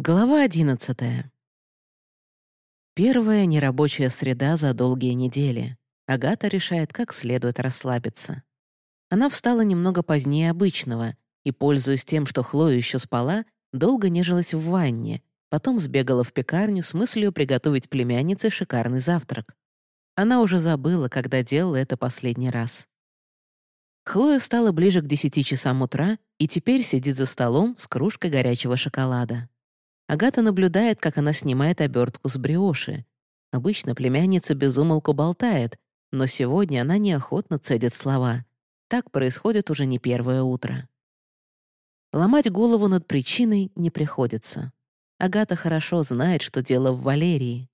Глава одиннадцатая. Первая нерабочая среда за долгие недели. Агата решает, как следует расслабиться. Она встала немного позднее обычного и, пользуясь тем, что Хлоя еще спала, долго нежилась в ванне, потом сбегала в пекарню с мыслью приготовить племяннице шикарный завтрак. Она уже забыла, когда делала это последний раз. Хлоя встала ближе к десяти часам утра и теперь сидит за столом с кружкой горячего шоколада. Агата наблюдает, как она снимает обертку с бриоши. Обычно племянница безумолку болтает, но сегодня она неохотно цедит слова. Так происходит уже не первое утро. Ломать голову над причиной не приходится. Агата хорошо знает, что дело в Валерии.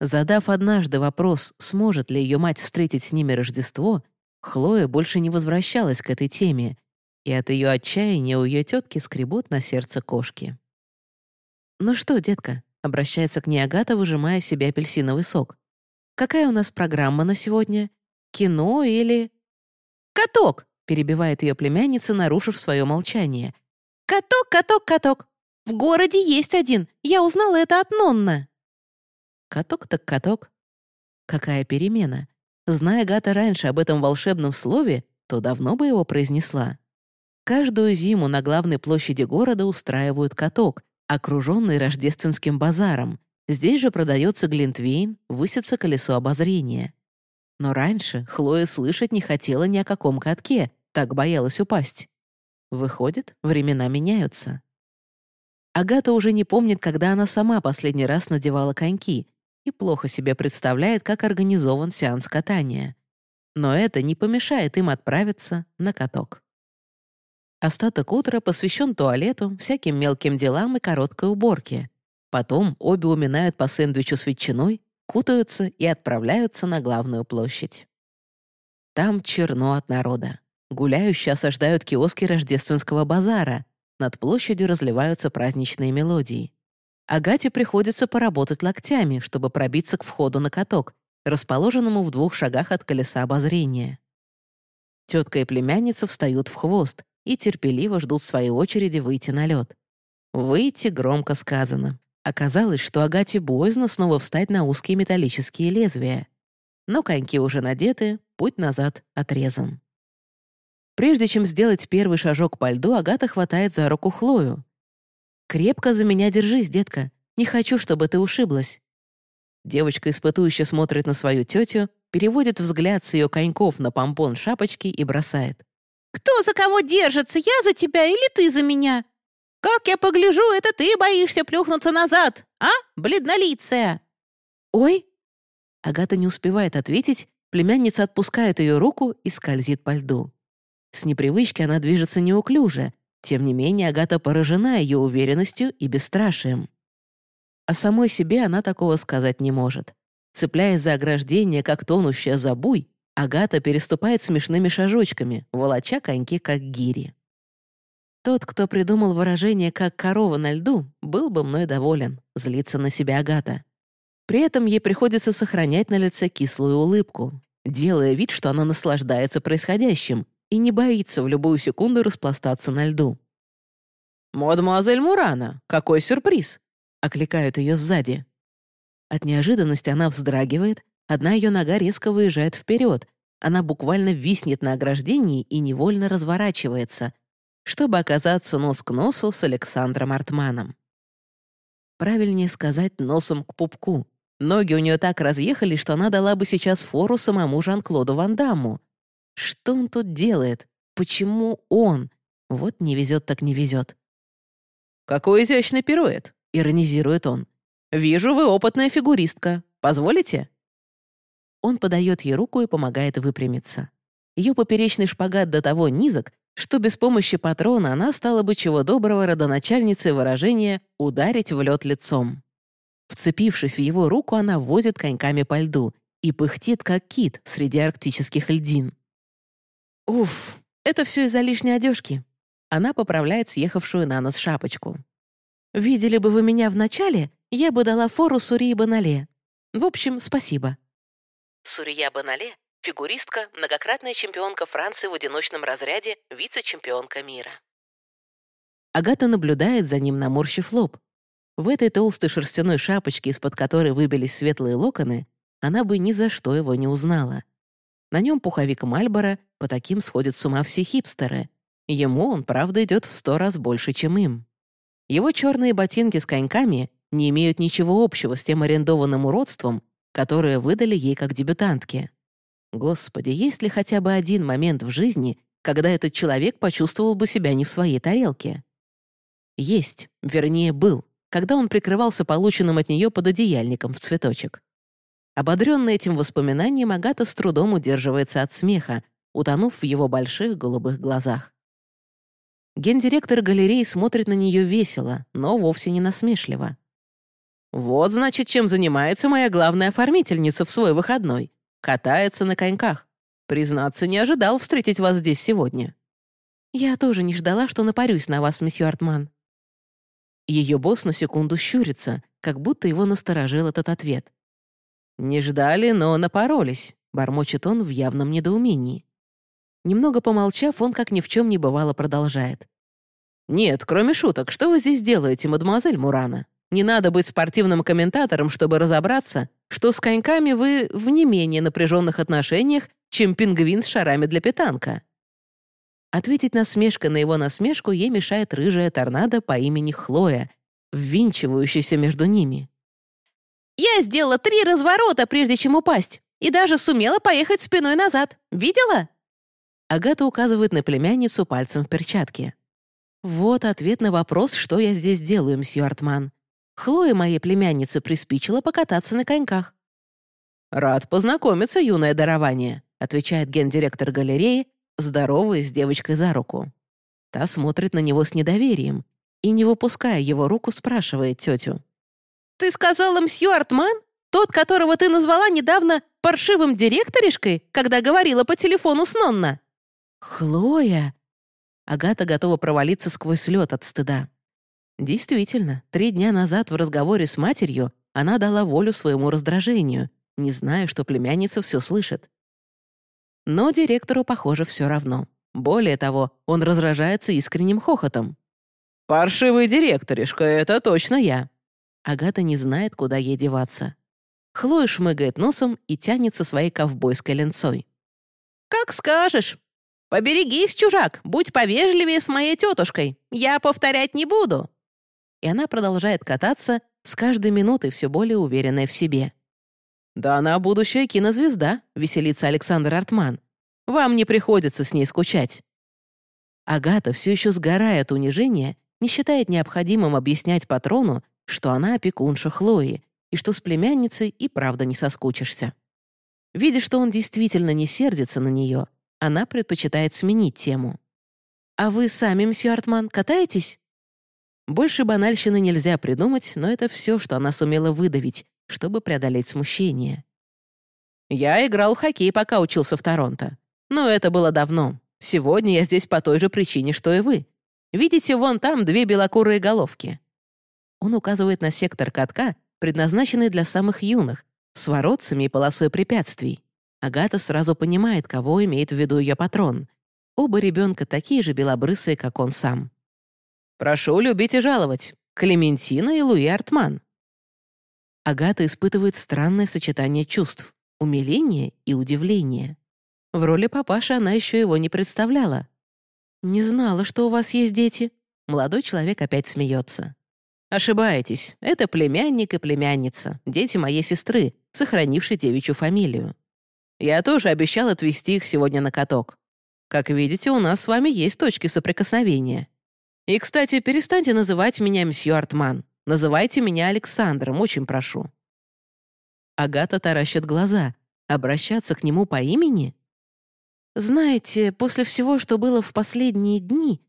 Задав однажды вопрос, сможет ли ее мать встретить с ними Рождество, Хлоя больше не возвращалась к этой теме, и от ее отчаяния у ее тетки скребут на сердце кошки. «Ну что, детка?» — обращается к ней Агата, выжимая себе апельсиновый сок. «Какая у нас программа на сегодня? Кино или...» «Каток!» — перебивает ее племянница, нарушив свое молчание. «Каток, каток, каток! В городе есть один! Я узнала это от Нонна!» «Каток так каток!» Какая перемена! Зная Агата раньше об этом волшебном слове, то давно бы его произнесла. Каждую зиму на главной площади города устраивают каток, окруженный рождественским базаром. Здесь же продается глинтвейн, высится колесо обозрения. Но раньше Хлоя слышать не хотела ни о каком катке, так боялась упасть. Выходит, времена меняются. Агата уже не помнит, когда она сама последний раз надевала коньки и плохо себе представляет, как организован сеанс катания. Но это не помешает им отправиться на каток. Остаток утра посвящен туалету, всяким мелким делам и короткой уборке. Потом обе уминают по сэндвичу с ветчиной, кутаются и отправляются на главную площадь. Там черно от народа. Гуляющие осаждают киоски рождественского базара. Над площадью разливаются праздничные мелодии. Агате приходится поработать локтями, чтобы пробиться к входу на каток, расположенному в двух шагах от колеса обозрения. Тетка и племянница встают в хвост, и терпеливо ждут своей очереди выйти на лед. Выйти громко сказано. Оказалось, что Агате боязно снова встать на узкие металлические лезвия. Но коньки уже надеты, путь назад отрезан. Прежде чем сделать первый шажок по льду, Агата хватает за руку Хлою. «Крепко за меня держись, детка. Не хочу, чтобы ты ушиблась». Девочка испытующе смотрит на свою тетю, переводит взгляд с ее коньков на помпон шапочки и бросает. Кто за кого держится, я за тебя или ты за меня? Как я погляжу, это ты боишься плюхнуться назад, а, бледнолицая?» «Ой!» Агата не успевает ответить, племянница отпускает ее руку и скользит по льду. С непривычки она движется неуклюже, тем не менее Агата поражена ее уверенностью и бесстрашием. О самой себе она такого сказать не может. Цепляясь за ограждение, как тонущая забуй, Агата переступает смешными шажочками, волоча коньки как гири. Тот, кто придумал выражение «как корова на льду», был бы мной доволен, злится на себя Агата. При этом ей приходится сохранять на лице кислую улыбку, делая вид, что она наслаждается происходящим и не боится в любую секунду распластаться на льду. «Мадемуазель Мурана, какой сюрприз!» — окликают ее сзади. От неожиданности она вздрагивает, Одна ее нога резко выезжает вперед. Она буквально виснет на ограждении и невольно разворачивается, чтобы оказаться нос к носу с Александром Артманом. Правильнее сказать носом к пупку. Ноги у нее так разъехались, что она дала бы сейчас фору самому Жан-Клоду Ван Дамму. Что он тут делает? Почему он? Вот не везет так не везет. «Какой изящный пируэт!» — иронизирует он. «Вижу, вы опытная фигуристка. Позволите?» Он подает ей руку и помогает выпрямиться. Ее поперечный шпагат до того низок, что без помощи патрона она стала бы чего доброго родоначальницей выражения «ударить в лед лицом». Вцепившись в его руку, она возит коньками по льду и пыхтит, как кит среди арктических льдин. «Уф, это все из-за лишней одежки». Она поправляет съехавшую на нос шапочку. «Видели бы вы меня вначале, я бы дала фору Сурии Банале. В общем, спасибо». Сурия Банале — фигуристка, многократная чемпионка Франции в одиночном разряде, вице-чемпионка мира. Агата наблюдает за ним, наморщив лоб. В этой толстой шерстяной шапочке, из-под которой выбились светлые локоны, она бы ни за что его не узнала. На нем пуховик Мальбора, по таким сходят с ума все хипстеры. Ему он, правда, идет в сто раз больше, чем им. Его черные ботинки с коньками не имеют ничего общего с тем арендованным уродством, которое выдали ей как дебютантке. Господи, есть ли хотя бы один момент в жизни, когда этот человек почувствовал бы себя не в своей тарелке? Есть, вернее, был, когда он прикрывался полученным от нее пододеяльником в цветочек. Ободренный этим воспоминанием, Агата с трудом удерживается от смеха, утонув в его больших голубых глазах. Гендиректор галереи смотрит на нее весело, но вовсе не насмешливо. «Вот, значит, чем занимается моя главная оформительница в свой выходной. Катается на коньках. Признаться, не ожидал встретить вас здесь сегодня». «Я тоже не ждала, что напарюсь на вас, месье Артман». Ее босс на секунду щурится, как будто его насторожил этот ответ. «Не ждали, но напоролись», — бормочет он в явном недоумении. Немного помолчав, он, как ни в чем не бывало, продолжает. «Нет, кроме шуток, что вы здесь делаете, мадемуазель Мурана? Не надо быть спортивным комментатором, чтобы разобраться, что с коньками вы в не менее напряженных отношениях, чем пингвин с шарами для питанка». Ответить насмешкой на его насмешку ей мешает рыжая торнадо по имени Хлоя, ввинчивающаяся между ними. Я сделала три разворота, прежде чем упасть, и даже сумела поехать спиной назад. Видела?» Агата указывает на племянницу пальцем в перчатке. «Вот ответ на вопрос, что я здесь делаю, мсье Артман. Хлоя, моей племяннице, приспичила покататься на коньках». «Рад познакомиться, юное дарование», отвечает гендиректор галереи, здороваясь с девочкой за руку. Та смотрит на него с недоверием и, не выпуская его руку, спрашивает тетю. «Ты сказала мсью Артман? Тот, которого ты назвала недавно паршивым директоришкой, когда говорила по телефону с Нонна?» «Хлоя!» Агата готова провалиться сквозь лед от стыда. Действительно, три дня назад в разговоре с матерью она дала волю своему раздражению, не зная, что племянница все слышит. Но директору, похоже, все равно. Более того, он разражается искренним хохотом. «Паршивый директоришка, это точно я. Агата не знает, куда ей деваться. Хлоя шмыгает носом и тянется своей ковбойской ленцой. «Как скажешь. Поберегись, чужак, будь повежливее с моей тетушкой. Я повторять не буду». И она продолжает кататься, с каждой минутой все более уверенная в себе. «Да она будущая кинозвезда», — веселится Александр Артман. «Вам не приходится с ней скучать». Агата, все еще сгорая от унижения, не считает необходимым объяснять патрону, что она опекунша Хлои и что с племянницей и правда не соскучишься. Видя, что он действительно не сердится на нее, она предпочитает сменить тему. «А вы сами, мсье Артман, катаетесь?» Больше банальщины нельзя придумать, но это все, что она сумела выдавить, чтобы преодолеть смущение. «Я играл в хоккей, пока учился в Торонто. Но это было давно. Сегодня я здесь по той же причине, что и вы. Видите, вон там две белокурые головки. Он указывает на сектор катка, предназначенный для самых юных, с воротцами и полосой препятствий. Агата сразу понимает, кого имеет в виду ее патрон. Оба ребенка такие же белобрысые, как он сам. «Прошу любить и жаловать. Клементина и Луи Артман». Агата испытывает странное сочетание чувств — умиление и удивление. В роли папаши она еще его не представляла. «Не знала, что у вас есть дети». Молодой человек опять смеется. Ошибаетесь. Это племянник и племянница, дети моей сестры, сохранившей девичью фамилию. Я тоже обещал отвезти их сегодня на каток. Как видите, у нас с вами есть точки соприкосновения. И, кстати, перестаньте называть меня мсье Артман. Называйте меня Александром, очень прошу». Агата таращит глаза. Обращаться к нему по имени? «Знаете, после всего, что было в последние дни...»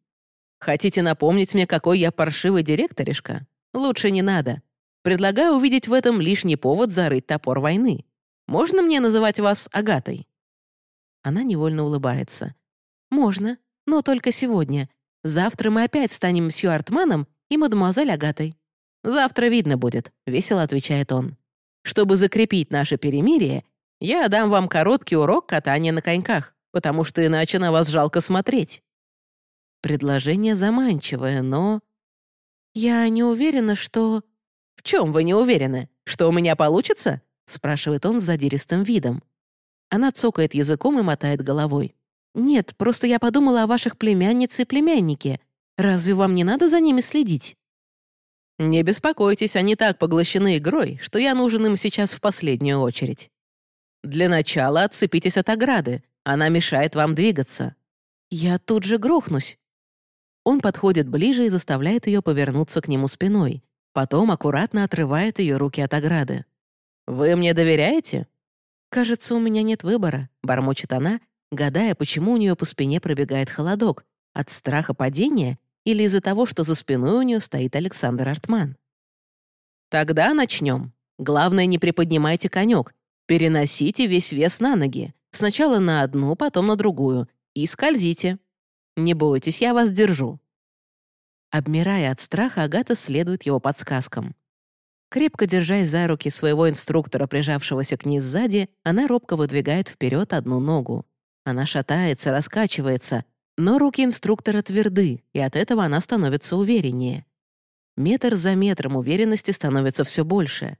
«Хотите напомнить мне, какой я паршивый директоришка? Лучше не надо. Предлагаю увидеть в этом лишний повод зарыть топор войны. Можно мне называть вас Агатой?» Она невольно улыбается. «Можно, но только сегодня. Завтра мы опять станем мсью Артманом и мадемуазель Агатой». «Завтра видно будет», — весело отвечает он. «Чтобы закрепить наше перемирие, я дам вам короткий урок катания на коньках, потому что иначе на вас жалко смотреть». Предложение заманчивое, но... «Я не уверена, что...» чем вы не уверены? Что у меня получится?» — спрашивает он с задиристым видом. Она цокает языком и мотает головой. «Нет, просто я подумала о ваших племяннице и племяннике. Разве вам не надо за ними следить?» «Не беспокойтесь, они так поглощены игрой, что я нужен им сейчас в последнюю очередь. Для начала отцепитесь от ограды, она мешает вам двигаться. Я тут же грохнусь». Он подходит ближе и заставляет ее повернуться к нему спиной. Потом аккуратно отрывает ее руки от ограды. «Вы мне доверяете?» «Кажется, у меня нет выбора», — бормочет она, гадая, почему у нее по спине пробегает холодок, от страха падения или из-за того, что за спиной у нее стоит Александр Артман. «Тогда начнем. Главное, не приподнимайте конек. Переносите весь вес на ноги. Сначала на одну, потом на другую. И скользите. Не бойтесь, я вас держу». Обмирая от страха, Агата следует его подсказкам. Крепко держась за руки своего инструктора, прижавшегося к ней сзади, она робко выдвигает вперед одну ногу. Она шатается, раскачивается, но руки инструктора тверды, и от этого она становится увереннее. Метр за метром уверенности становится все больше.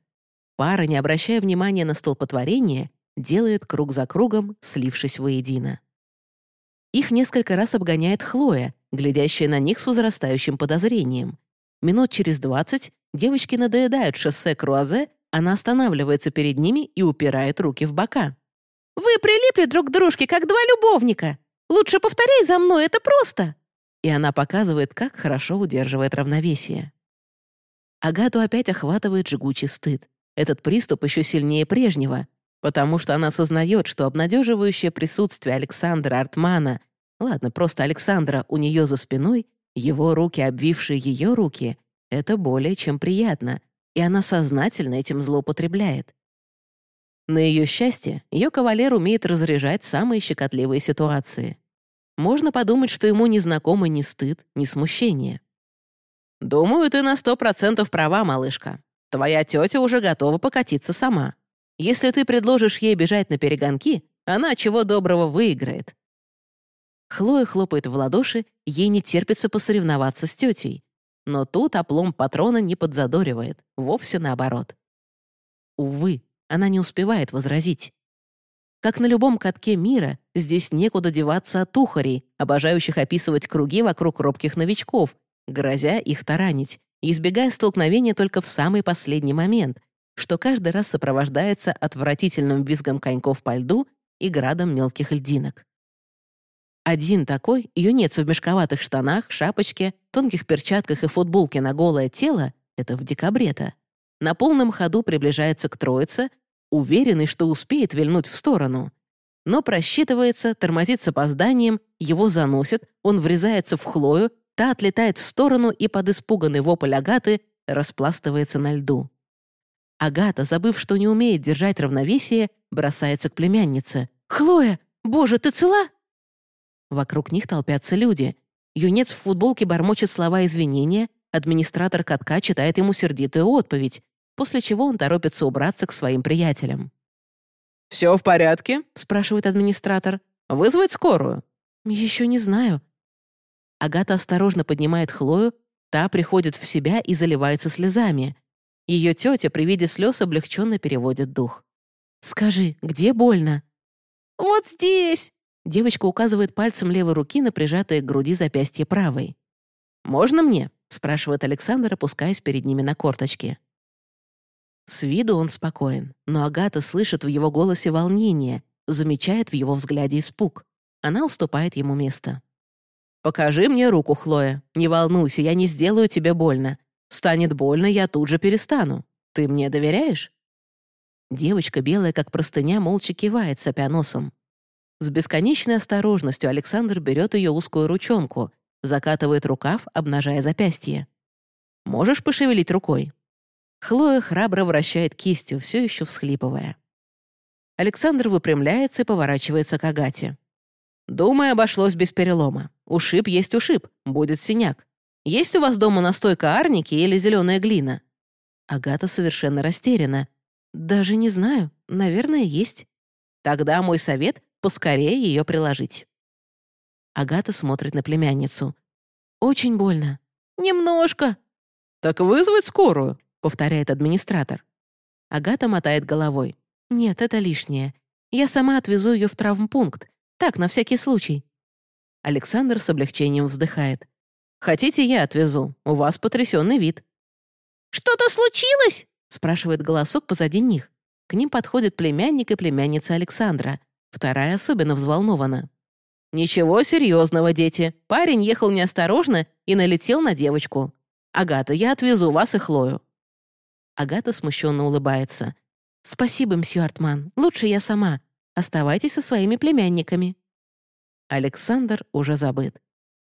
Пара, не обращая внимания на столпотворение, делает круг за кругом, слившись воедино. Их несколько раз обгоняет Хлоя, глядящая на них с возрастающим подозрением. Минут через двадцать девочки надоедают шоссе Круазе, она останавливается перед ними и упирает руки в бока. «Вы прилипли друг к дружке, как два любовника! Лучше повторяй за мной, это просто!» И она показывает, как хорошо удерживает равновесие. Агату опять охватывает жгучий стыд. Этот приступ еще сильнее прежнего, потому что она осознает, что обнадеживающее присутствие Александра Артмана, ладно, просто Александра у нее за спиной, его руки, обвившие ее руки, это более чем приятно, и она сознательно этим злоупотребляет. На ее счастье, ее кавалер умеет разряжать самые щекотливые ситуации. Можно подумать, что ему не знакомы ни стыд, ни смущение. «Думаю, ты на сто процентов права, малышка. Твоя тетя уже готова покатиться сама. Если ты предложишь ей бежать на перегонки, она чего доброго выиграет». Хлоя хлопает в ладоши, ей не терпится посоревноваться с тетей. Но тут оплом патрона не подзадоривает, вовсе наоборот. Увы, она не успевает возразить. Как на любом катке мира, здесь некуда деваться от ухарей, обожающих описывать круги вокруг робких новичков, грозя их таранить, избегая столкновения только в самый последний момент, что каждый раз сопровождается отвратительным визгом коньков по льду и градом мелких льдинок. Один такой, юнец в мешковатых штанах, шапочке, тонких перчатках и футболке на голое тело — это в декабре-то на полном ходу приближается к троице, уверенный, что успеет вильнуть в сторону. Но просчитывается, тормозит с опозданием, его заносит, он врезается в Хлою, та отлетает в сторону и под испуганный вопль Агаты распластывается на льду. Агата, забыв, что не умеет держать равновесие, бросается к племяннице. «Хлоя! Боже, ты цела?» Вокруг них толпятся люди. Юнец в футболке бормочет слова извинения, администратор катка читает ему сердитую отповедь, после чего он торопится убраться к своим приятелям. «Все в порядке?» — спрашивает администратор. «Вызвать скорую?» «Еще не знаю». Агата осторожно поднимает Хлою, та приходит в себя и заливается слезами. Ее тетя при виде слез облегченно переводит дух. «Скажи, где больно?» «Вот здесь!» Девочка указывает пальцем левой руки на прижатое к груди запястье правой. «Можно мне?» — спрашивает Александр, опускаясь перед ними на корточки. С виду он спокоен, но Агата слышит в его голосе волнение, замечает в его взгляде испуг. Она уступает ему место. «Покажи мне руку, Хлоя. Не волнуйся, я не сделаю тебе больно. Станет больно, я тут же перестану. Ты мне доверяешь?» Девочка, белая как простыня, молча кивает, сопя носом. С бесконечной осторожностью Александр берет ее узкую ручонку, закатывает рукав, обнажая запястье. «Можешь пошевелить рукой?» Хлоя храбро вращает кистью, все еще всхлипывая. Александр выпрямляется и поворачивается к Агате. «Думаю, обошлось без перелома. Ушиб есть ушиб, будет синяк. Есть у вас дома настойка арники или зеленая глина?» Агата совершенно растеряна. «Даже не знаю. Наверное, есть. Тогда мой совет — поскорее ее приложить». Агата смотрит на племянницу. «Очень больно». «Немножко». «Так вызвать скорую. повторяет администратор. Агата мотает головой. «Нет, это лишнее. Я сама отвезу ее в травмпункт. Так, на всякий случай». Александр с облегчением вздыхает. «Хотите, я отвезу? У вас потрясенный вид». «Что-то случилось?» спрашивает голосок позади них. К ним подходит племянник и племянница Александра. Вторая особенно взволнована. «Ничего серьезного, дети. Парень ехал неосторожно и налетел на девочку. Агата, я отвезу вас и Хлою». Агата смущенно улыбается. «Спасибо, мсью Артман. Лучше я сама. Оставайтесь со своими племянниками». Александр уже забыт.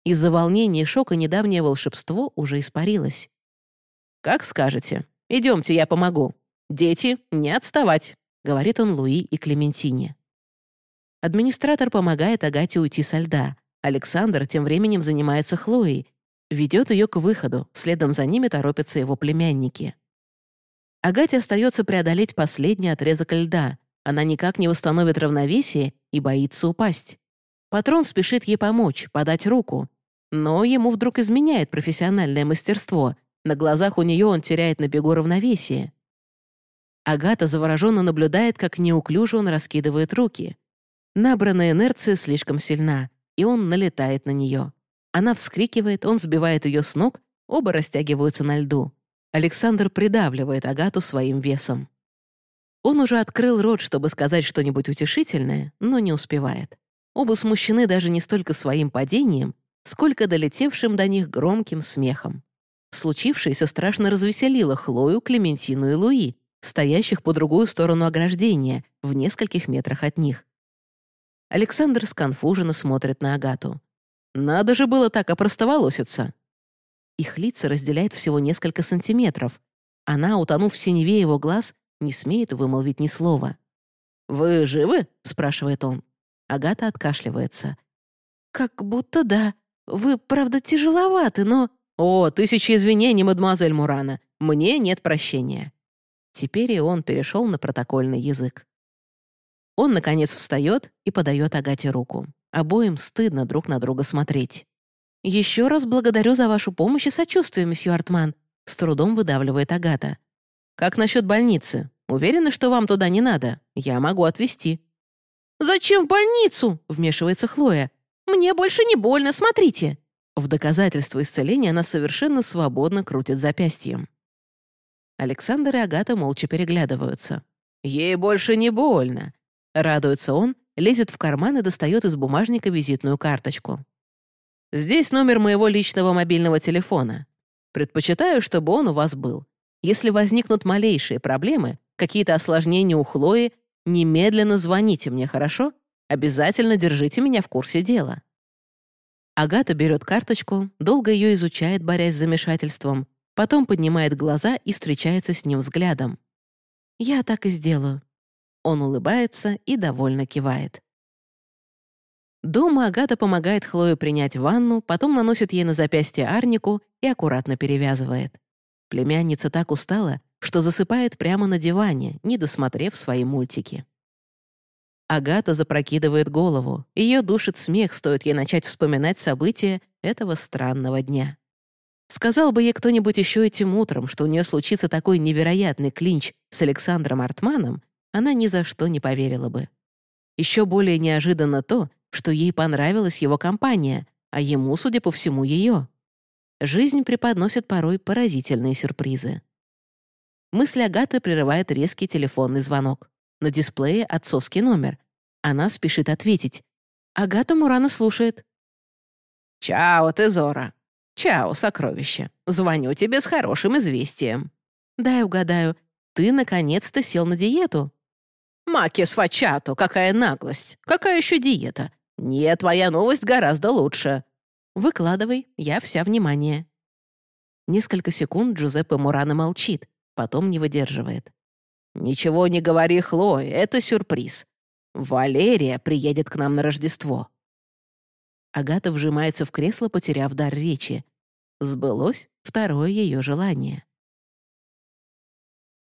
Из-за волнения и шока недавнее волшебство уже испарилось. «Как скажете. Идемте, я помогу. Дети, не отставать», — говорит он Луи и Клементине. Администратор помогает Агате уйти со льда. Александр тем временем занимается Хлоей, ведет ее к выходу, следом за ними торопятся его племянники. Агате остается преодолеть последний отрезок льда. Она никак не восстановит равновесие и боится упасть. Патрон спешит ей помочь, подать руку. Но ему вдруг изменяет профессиональное мастерство. На глазах у нее он теряет на бегу равновесие. Агата завороженно наблюдает, как неуклюже он раскидывает руки. Набранная инерция слишком сильна, и он налетает на нее. Она вскрикивает, он сбивает ее с ног, оба растягиваются на льду. Александр придавливает Агату своим весом. Он уже открыл рот, чтобы сказать что-нибудь утешительное, но не успевает. Оба смущены даже не столько своим падением, сколько долетевшим до них громким смехом. Случившееся страшно развеселило Хлою, Клементину и Луи, стоящих по другую сторону ограждения, в нескольких метрах от них. Александр сконфуженно смотрит на Агату. «Надо же было так опростоволоситься!» Их лица разделяет всего несколько сантиметров. Она, утонув в синеве его глаз, не смеет вымолвить ни слова. «Вы живы?» — спрашивает он. Агата откашливается. «Как будто да. Вы, правда, тяжеловаты, но...» «О, тысячи извинений, мадемуазель Мурана. Мне нет прощения». Теперь и он перешел на протокольный язык. Он, наконец, встает и подает Агате руку. Обоим стыдно друг на друга смотреть. «Еще раз благодарю за вашу помощь и сочувствие, месье Артман», с трудом выдавливает Агата. «Как насчет больницы? Уверены, что вам туда не надо? Я могу отвезти». «Зачем в больницу?» — вмешивается Хлоя. «Мне больше не больно, смотрите». В доказательство исцеления она совершенно свободно крутит запястьем. Александр и Агата молча переглядываются. «Ей больше не больно», — радуется он, лезет в карман и достает из бумажника визитную карточку. «Здесь номер моего личного мобильного телефона. Предпочитаю, чтобы он у вас был. Если возникнут малейшие проблемы, какие-то осложнения у Хлои, Немедленно звоните мне, хорошо? Обязательно держите меня в курсе дела». Агата берет карточку, долго ее изучает, борясь с замешательством, потом поднимает глаза и встречается с ним взглядом. «Я так и сделаю». Он улыбается и довольно кивает. Дома Агата помогает Хлое принять ванну, потом наносит ей на запястье арнику и аккуратно перевязывает. Племянница так устала, что засыпает прямо на диване, не досмотрев свои мультики. Агата запрокидывает голову. Ее душит смех, стоит ей начать вспоминать события этого странного дня. Сказал бы ей кто-нибудь еще этим утром, что у нее случится такой невероятный клинч с Александром Артманом, она ни за что не поверила бы. Еще более неожиданно то, что ей понравилась его компания, а ему, судя по всему, ее. Жизнь преподносит порой поразительные сюрпризы. Мысль Агаты прерывает резкий телефонный звонок. На дисплее отцовский номер. Она спешит ответить. Агата Мурана слушает. «Чао, Тезора. Чао, сокровище. Звоню тебе с хорошим известием». «Дай угадаю, ты наконец-то сел на диету». «Макис фачато, какая наглость! Какая еще диета? Нет, твоя новость гораздо лучше». «Выкладывай, я вся внимание». Несколько секунд Джузеппе Мурана молчит, Потом не выдерживает. «Ничего не говори, Хлое, это сюрприз. Валерия приедет к нам на Рождество». Агата вжимается в кресло, потеряв дар речи. Сбылось второе ее желание.